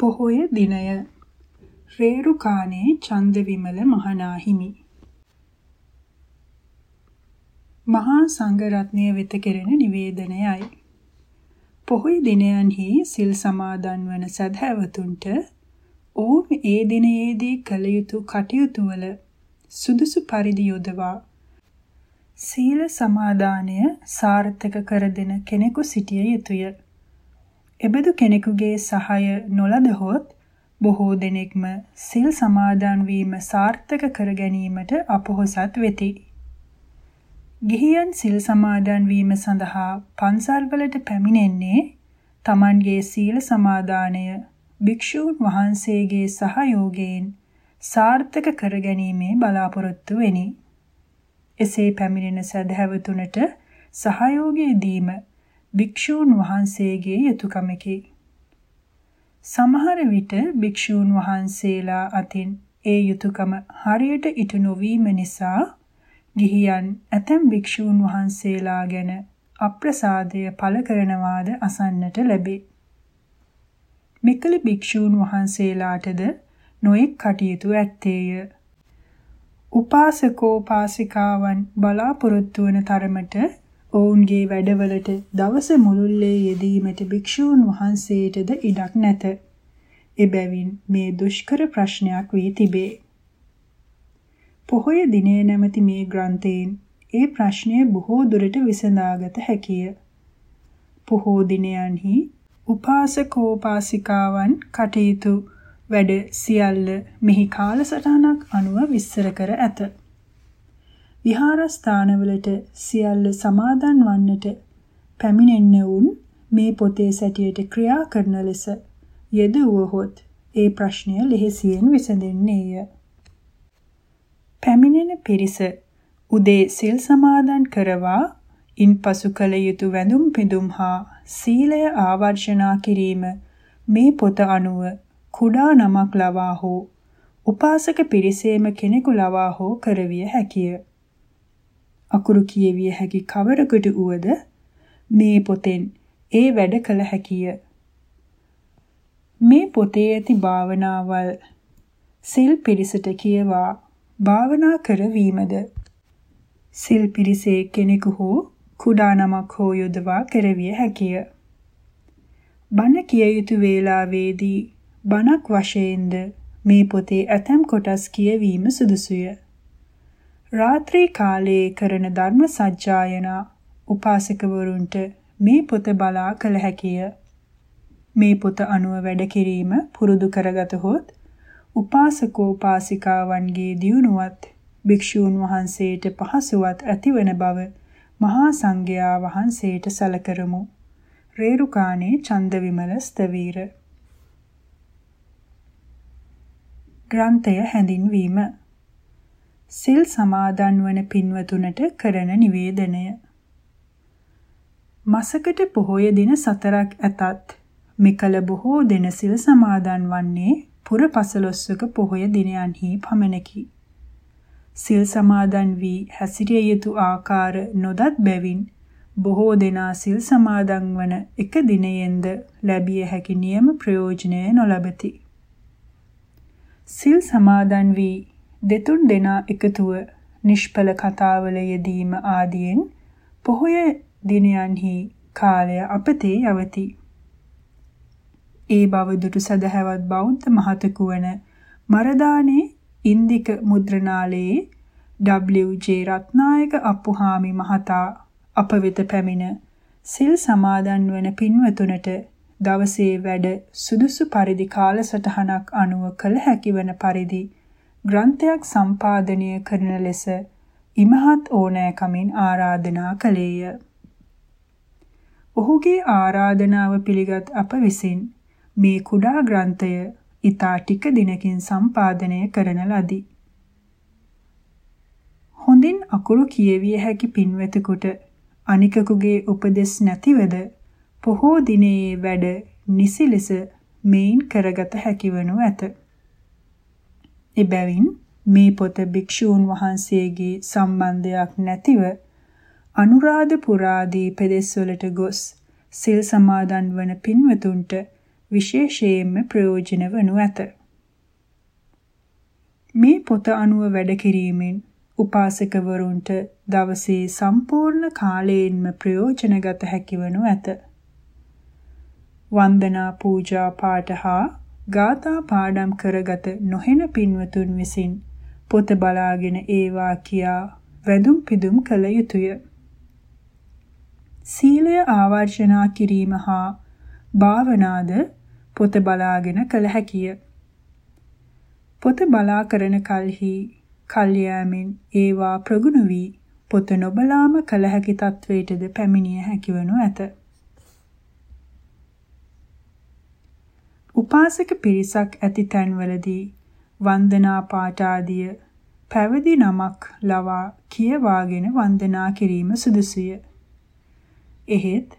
පොහොය දිනය. රේරුකානේ චන්දවිමල මහනාහිමි. මහා සංඝරත්නය වෙත කෙරෙන නිවේදනයයි. පොහොය දිනයන්හි සිල් සමාදන් වන සදහැවතුන්ට ඔවුන් ඒ දිනයේදී කළ යුතු කටයුතු වල සුදුසු පරිදි යොදවා සීල සමාදානය සාර්ථක කර දෙන කෙනෙකු සිටිය යුතුය. එබඳු කෙනෙකුගේ සහාය නොලදහොත් බොහෝ දෙනෙක්ම සිල් සමාදන් වීම සාර්ථක කර ගැනීමට අපොහසත් වෙති. ගිහියන් සිල් සමාදන් වීම සඳහා පන්සල්වලට පැමිණෙන්නේ Tamanගේ සීල සමාදානය භික්ෂූන් වහන්සේගේ සහයෝගයෙන් සාර්ථක කර ගැනීමේ බලාපොරොත්තු වෙනි. එසේ පැමිණෙන සදහැවතුනට සහයෝගය දීම භික්ෂූන් වහන්සේගේ යුතුයකමකි. සමහර විට භික්ෂූන් වහන්සේලා අතින් ඒ යුතුයකම හරියට ඉටු නොවීම නිසා ගිහියන් ඇතැම් භික්ෂූන් වහන්සේලා ගැන අප්‍රසාදය පළ කරනවාද අසන්නට ලැබේ. මෙකල භික්ෂූන් වහන්සේලාටද නොඑක් කටයුතු ඇත්තේය. උපාසකෝපාසිකාවන් බලාපොරොත්තු වන තරමට ඔවුන්ගේ වැඩවලට දවස මුළුල්ලේ යෙදීමට භික්ෂූන් වහන්සේටද ඉඩක් නැත. එබැවින් මේ දුෂ්කර ප්‍රශ්නයක් වී තිබේ. පොහොය දිනේ නැමැති මේ ග්‍රන්ථයෙන් ඒ ප්‍රශ්නය බොහෝ දුරට විසඳාගත හැකිය. පොහෝ දිනයන්හි උපාසකෝපාසිකාවන් කටයුතු වැඩ සියල්ල මෙහි කාලසටහනක් අනුව විස්තර කර ඇත. විහාරස්ථානවලට සියල්ල සමාදන් වන්නට පැමිණෙන්නවුන් මේ පොතේ සැටියට ක්‍රියා කරන ලෙස යෙදුවහොත් ඒ ප්‍රශ්නය ලෙහෙසියෙන් විසඳෙන්නේය. පැමිණෙන පිරිස උදේ සිල් සමාදන් කරවා ඉන්පසු කළ යුතු වැඳුම් පිදුම් හා සීලය ආවර්ජනා කිරීම මේ පොත අනුව කුඩා නමක් ලවා හෝ උපාසක පිරිසේම කෙනෙකු ලවා හෝ කරවිය හැකිය. අකුරු කියවිය හැකි කවරකට උවද මේ පොතෙන් ඒ වැඩ කළ හැකිය. මේ පොතේ ඇති භාවනාවල් සිල් පිරිසට කියවා භාවනා කරවීමද සිල් පිරිසේ කෙනෙකු හෝ කුඩා නමක් හෝ යොදවා කරවිය හැකිය. බණ කිය යුතු වේලාවේදී බණක් වශයෙන්ද මේ පොතේ ඇතැම් කොටස් කියවීම සුදුසුය. රාත්‍රී කාලයේ කරන ධර්ම සජ්ජායනා උපාසකවරුන්ට මේ පොත බලා කළ හැකිය. මේ පොත අනුව වැඩ කිරීම පුරුදු කරගතහොත් උපාසකෝපාසිකාවන්ගේ දියුණුවත් භික්ෂූන් වහන්සේට පහසුවත් ඇතිවන බව මහා සංඝයා වහන්සේට සැලකරමු. රේරුකාණේ චන්දවිමල ස්තවීර ග්‍රන්ථය හැඳින්වීම සිල් සමාදන් වන පින්වතුනට කරන නිවේදනය. මසකට පොහොය දින සතරක් ඇතත් මෙකල බොහෝ දෙන සිල් සමාදන් වන්නේ පුර පසළොස්වක පොහොය දිනයන්හි පමණකි. සිල් සමාදන් වී හැසිරිය යුතු ආකාර නොදත් බැවින් බොහෝ දෙනා සිල් සමාදන් වන එක දිනයෙන්ද ලැබිය හැකි නියම ප්‍රයෝජනය නොලබති. සිල් සමාදන් වී දෙතුන් දෙනා එකතුව නිෂ්ඵල කතාවල යෙදීම ආදියෙන් පොහොය දිනයන්හි කාලය අපතේ යවති. ඒ බව දුටු සදහැවත් බෞද්ධ මහතෙකු වන මරදානේ ඉන්දික මුද්‍රණාලයේ W.J. රත්නායක අප්පුහාමි මහතා අප වෙත පැමිණ සිල් සමාදන් වන පින්වතුනට දවසේ වැඩ සුදුසු පරිදි කාලසටහනක් අනුව කළ හැකි වන පරිදි ග්‍රන්ථයක් සම්පාදනය කරන ලෙස ඉමහත් ඕනෑකමින් ආරාධනා කළේය. ඔහුගේ ආරාධනාව පිළිගත් අප විසින් මේ කුඩා ග්‍රන්ථය ඊතා ටික දිනකින් සම්පාදනය කරන ලදී. හොඳින් අකුරු කියවිය හැකි පින්වෙතෙකුට අනිකකුගේ උපදෙස් නැතිවද පොහෝ දිනේ වැඩ නිසි ලෙස මේන් කරගත හැකිවනු ඇත. එබැවින් මේ පොත භික්ෂූන් වහන්සේගේ සම්බන්ධයක් නැතිව අනුරාධපුරාදී පෙදෙස්වලට ගොස් සිල් සමාදන් වන පින්වතුන්ට විශේෂයෙන්ම ප්‍රයෝජන වනු ඇත. මේ පොත අනුව වැඩ කිරීමෙන් උපාසකවරුන්ට දවසේ සම්පූර්ණ කාලයෙන්ම ප්‍රයෝජනගත හැකිවනු ඇත. වන්දනා පූජා පාඨ හා ගාථා පාඩම් කරගත නොහෙන පින්වතුන් විසින් පොත බලාගෙන ඒවා කියා වැඳුම් පිදුම් කළ යුතුය. සීලය ආවර්ජනා කිරීම හා භාවනාද පොත බලාගෙන කළ හැකිය. පොත බලා කරන කල්හි කල්යාමෙන් ඒවා ප්‍රගුණ වී පොත නොබලාම කළ හැකි තත්වයටද පැමිණිය හැකිවනු ඇත. උපාසක පිරිසක් ඇති තැන්වලදී වන්දනා පාඨ ආදිය පැවිදි නමක් ලවා කියවාගෙන වන්දනා කිරීම සුදුසුය. එහෙත්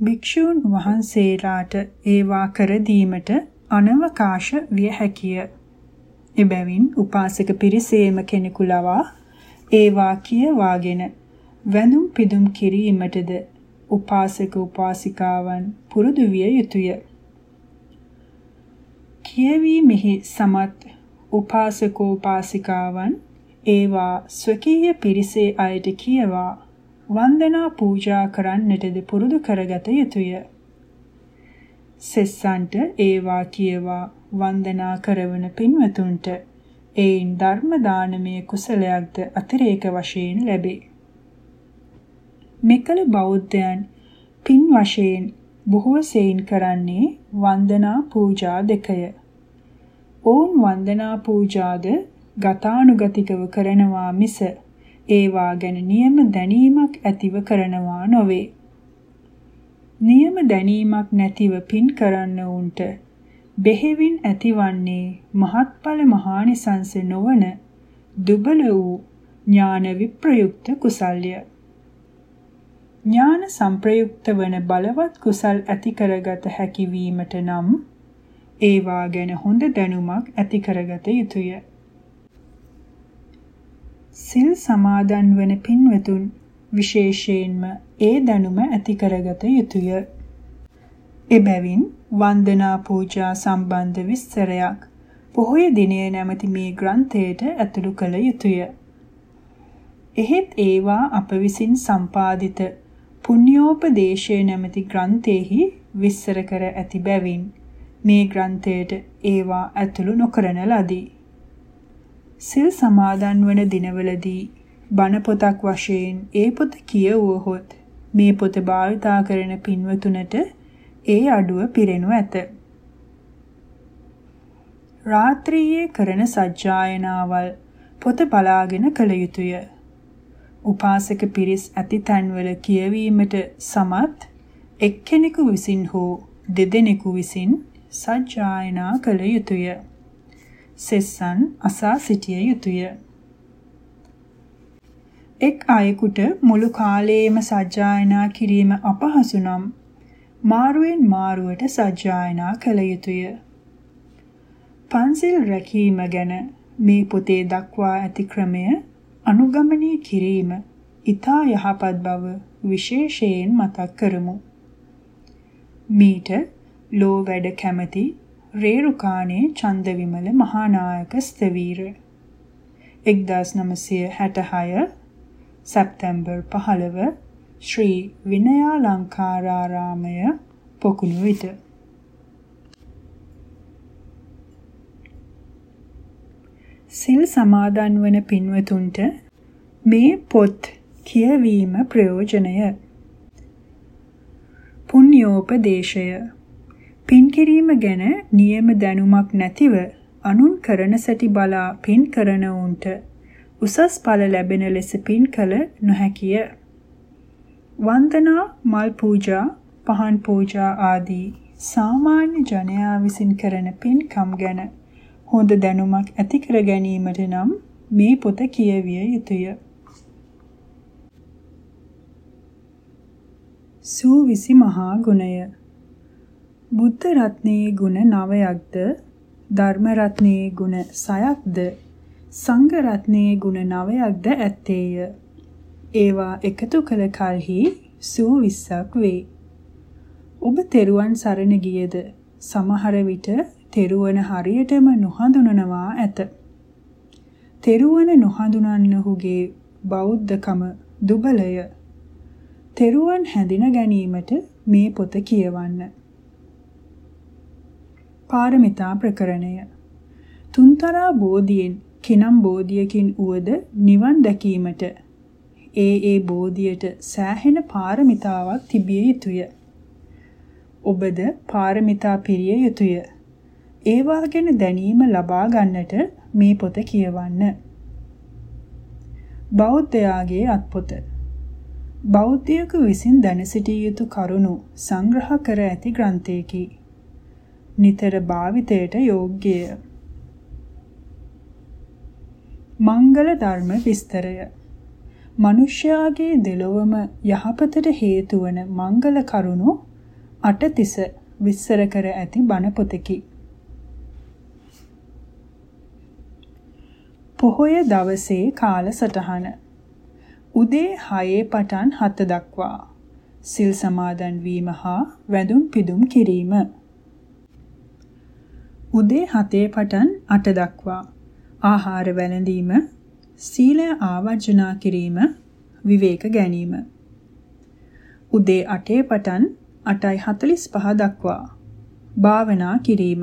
භික්ෂූන් වහන්සේලාට ඒවා කර දීමට අනවකාශ විය හැකිය. එබැවින් උපාසක පිරිසේම කෙනෙකු ලවා ඒවා කියවාගෙන වැඳුම් පිදුම් කිරීමටද උපාසක උපාසිකාවන් පුරුදු විය යුතුය. කියවීමෙහි සමත් උපාසකෝපාසිකාවන් ඒවා ස්වකීය පිරිසේ අයට කියවා වන්දනා පූජා කරන්නටද පුරුදු කරගත යුතුය. සෙස්සන්ට ඒවා කියවා වන්දනා කරවන පින්වතුන්ට ඒයින් ධර්ම දානමය කුසලයක්ද අතිරේක වශයෙන් ලැබේ. මෙකල බෞද්ධයන් පින් වශයෙන් බොහෝ සෙයින් කරන්නේ වන්දනා පූජා දෙකය. ඔවුන් වන්දනා පූජාද ගතානුගතිකව කරනවා මිස ඒවා ගැන නියම දැනීමක් ඇතිව කරනවා නොවේ. නියම දැනීමක් නැතිව පින් කරන්න උන්ට බෙහෙවින් ඇතිවන්නේ මහත්ඵල මහානිසංස නොවන දුබල වූ ඥාන විප්‍රයුක්ත කුසල්ය. ඥාන සංප්‍රයුක්ත වන බලවත් කුසල් ඇති කරගත හැකි වීමට නම් ඒවා ගැන හොඳ දැනුමක් ඇති කරගත යුතුය. සිල් සමාදන් වන පින්වතුන් විශේෂයෙන්ම ඒ දැනුම ඇති කරගත යුතුය. එබැවින් වන්දනා පූජා සම්බන්ධ විස්තරයක් පොහොය දිනය නැමැති මේ ග්‍රන්ථයට ඇතුළු කළ යුතුය. එහෙත් ඒවා අප විසින් සම්පාදිත පුණ්‍යෝපදේශය නැමැති ග්‍රන්ථෙහි විස්තර කර ඇති බැවින් මේ ග්‍රන්ථයට ඒවා ඇතුළු නොකරන ලදී. සිල් සමාදන් වන දිනවලදී බණ පොතක් වශයෙන් ඒ පොත කියවුවහොත් මේ පොත භාවිතා කරන පින්වතුනට ඒ අඩුව පිරෙනු ඇත. රාත්‍රියේ කරන සජ්ජායනාවල් පොත බලාගෙන කළ යුතුය. උපාසක පිරිස් ඇති තැන්වල කියවීමට සමත් එක්කෙනෙකු විසින් හෝ දෙදෙනෙකු විසින් සජ්ජායනා කළ යුතුය. සෙස්සන් අසා සිටිය යුතුය. එක් අයෙකුට මුළු කාලයේම සජ්ජායනා කිරීම අපහසු නම් මාරුවෙන් මාරුවට සජ්ජායනා කළ යුතුය. පන්සිල් රැකීම ගැන මේ පොතේ දක්වා ඇති ක්‍රමය අනුගමනය කිරීම ඊතා යහපත් බව විශේෂයෙන් මතක් කරමු. මීට ලෝ වැඩ කැමැති රේරුකානේ චන්දවිමල මහානායක ස්තවීර. 1966 සැප්තැම්බර් 15 ශ්‍රී විනයාලංකාරාරාමය පොකුණු විට. සිල් සමාදන් වන පින්වතුන්ට මේ පොත් කියවීම ප්‍රයෝජනය. පුණ්‍යෝපදේශය පින් කිරීම ගැන නියම දැනුමක් නැතිව අනුන් කරන සැටි බලා පින් කරන උන්ට උසස් ඵල ලැබෙන ලෙස පින් කළ නොහැකිය. වන්දනා මල් පූජා පහන් පූජා ආදී සාමාන්‍ය ජනයා විසින් කරන පින්කම් ගැන හොඳ දැනුමක් ඇති කර ගැනීමට නම් මේ පොත කියවිය යුතුය. සූවිසි මහා ගුණය බුද්ධ රත්නයේ ගුණ 9ක්ද ධර්ම රත්නයේ ගුණ 6ක්ද සංඝ රත්නයේ ගුණ 9ක්ද ඇත්තේය. ඒවා එකතු කළ කලෙහි සූ 20ක් වේ. ඔබ තෙරුවන් සරණ ගියද සමහර විට තෙරුවන හරියටම නොහඳුනනවා ඇත. තෙරුවන නොහඳුනන්නහුගේ බෞද්ධකම දුබලය. තෙරුවන් හැඳින ගැනීමට මේ පොත කියවන්න. පාරමිතා ප්‍රකරණය තුන්තරා බෝධියෙන් කිනම් බෝධියකින් උවද නිවන් දැකීමට ඒ ඒ බෝධියට සෑහෙන පාරමිතාවක් තිබිය යුතුය. ඔබද පාරමිතා පිරිය යුතුය. ඒවා ගැන දැනීම ලබා ගන්නට මේ පොත කියවන්න. බෞද්ධයාගේ අත්පොත බෞද්ධයෙකු විසින් දැන සිටිය යුතු කරුණු සංග්‍රහ කර ඇති ග්‍රන්ථයකි. නිතර භාවිතයට යෝග්‍යය. මංගල ධර්ම විස්තරය මනුෂ්‍යයාගේ දෙලොවම යහපතට හේතු වන මංගල කරුණු අටතිස විස්තර කර ඇති බණ පොතකි. පොහොය දවසේ කාලසටහන උදේ 6 පටන් 7 දක්වා සිල් සමාදන් වීම හා වැඳුම් පිදුම් කිරීම උදේ 7 පටන් 8 දක්වා. ආහාර වැළඳීම සීලය ආවර්ජනා කිරීම විවේක ගැනීම. උදේ 8 පටන් 8:45 දක්වා. භාවනා කිරීම.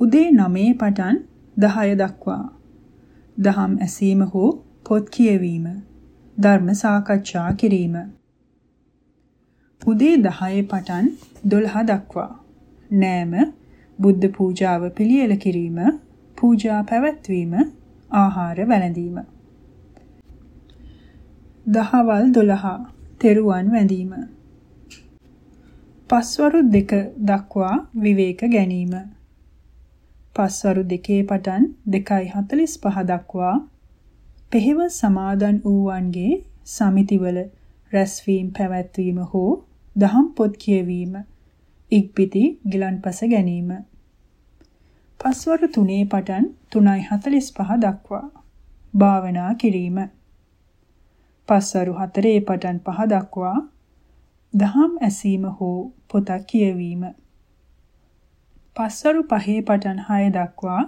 උදේ 9 පටන් 10 දක්වා. දහම් ඇසීම හෝ පොත් කියවීම ධර්ම සාකච්ඡා කිරීම. උදේ 10 පටන් 12 දක්වා. නෑම බුද්ධ පූජාව පිළියෙල කිරීම පූජා පැවැත්වීම ආහාර වැළඳීම. දහවල් 12 තෙරුවන් වැඳීම. පස්වරු දෙක දක්වා විවේක ගැනීම. පස්වරු දෙකේ පටන් 2:45 දක්වා පෙහෙව සමාදන් වූවන්ගේ සමිතිවල රැස්වීම පැවැත්වීම හෝ දහම් පොත් කියවීම. ඉක්පිති ගිලන්පස ගැනීම. පස්වරු 3 පටන් 3:45 දක්වා. භාවනා කිරීම. පස්වරු 4 පටන් 5 දක්වා. දහම් ඇසීම හෝ පොතක් කියවීම. පස්වරු 5 පටන් 6 දක්වා.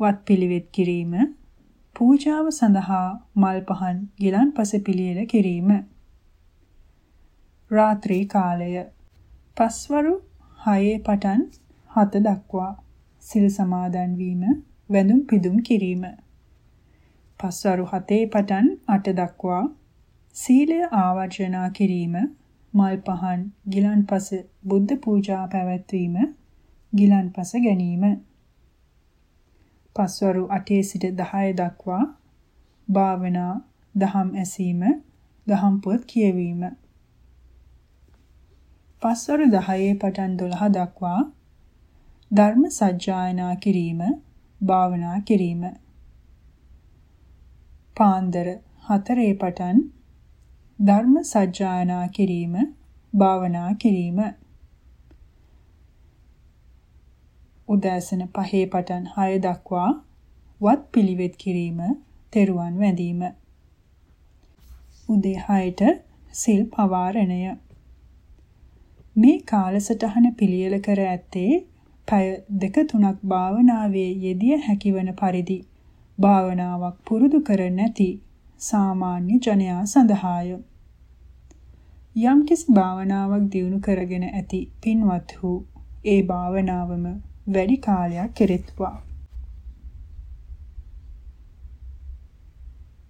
වත් පිළිවෙත් කිරීම. පූජාව සඳහා මල් පහන් ගිලන්පස පිළියෙල කිරීම. රාත්‍රී කාලය. පස්වරු 6 පටන් 7 දක්වා සිල් සමාදන් වීම වැඳුම් පිදුම් කිරීම. පස්වරු 7 පටන් 8 දක්වා සීලය ආවර්ජනා කිරීම මල් පහන් ගිලන්පස බුද්ධ පූජා පැවැත්වීම ගිලන්පස ගැනීම. පස්වරු 8 සිට 10 දක්වා භාවනා දහම් ඇසීම දහම් පොත් කියවීම. පස්වරු 10 පටන් 12 දක්වා ධර්ම සජ්ජායනා කිරීම භාවනා කිරීම පාන්දර 4 පටන් ධර්ම සජ්ජායනා කිරීම භාවනා කිරීම උදෑසන 5 පටන් 6 දක්වා වත් පිළිවෙත් කිරීම, තෙරුවන් වැඳීම. උදේ 6ට සිල් පවාරණය. මේ කාලසටහන පිළියෙල කර ඇත්තේ පැය දෙක තුනක් භාවනාවේ යෙදිය හැකිවන පරිදි භාවනාවක් පුරුදු කර නැති සාමාන්‍ය ජනයා සඳහාය. යම්කිසි භාවනාවක් දියුණු කරගෙන ඇති පින්වත් වූ ඒ භාවනාවම වැඩි කාලයක් කෙරෙත්වා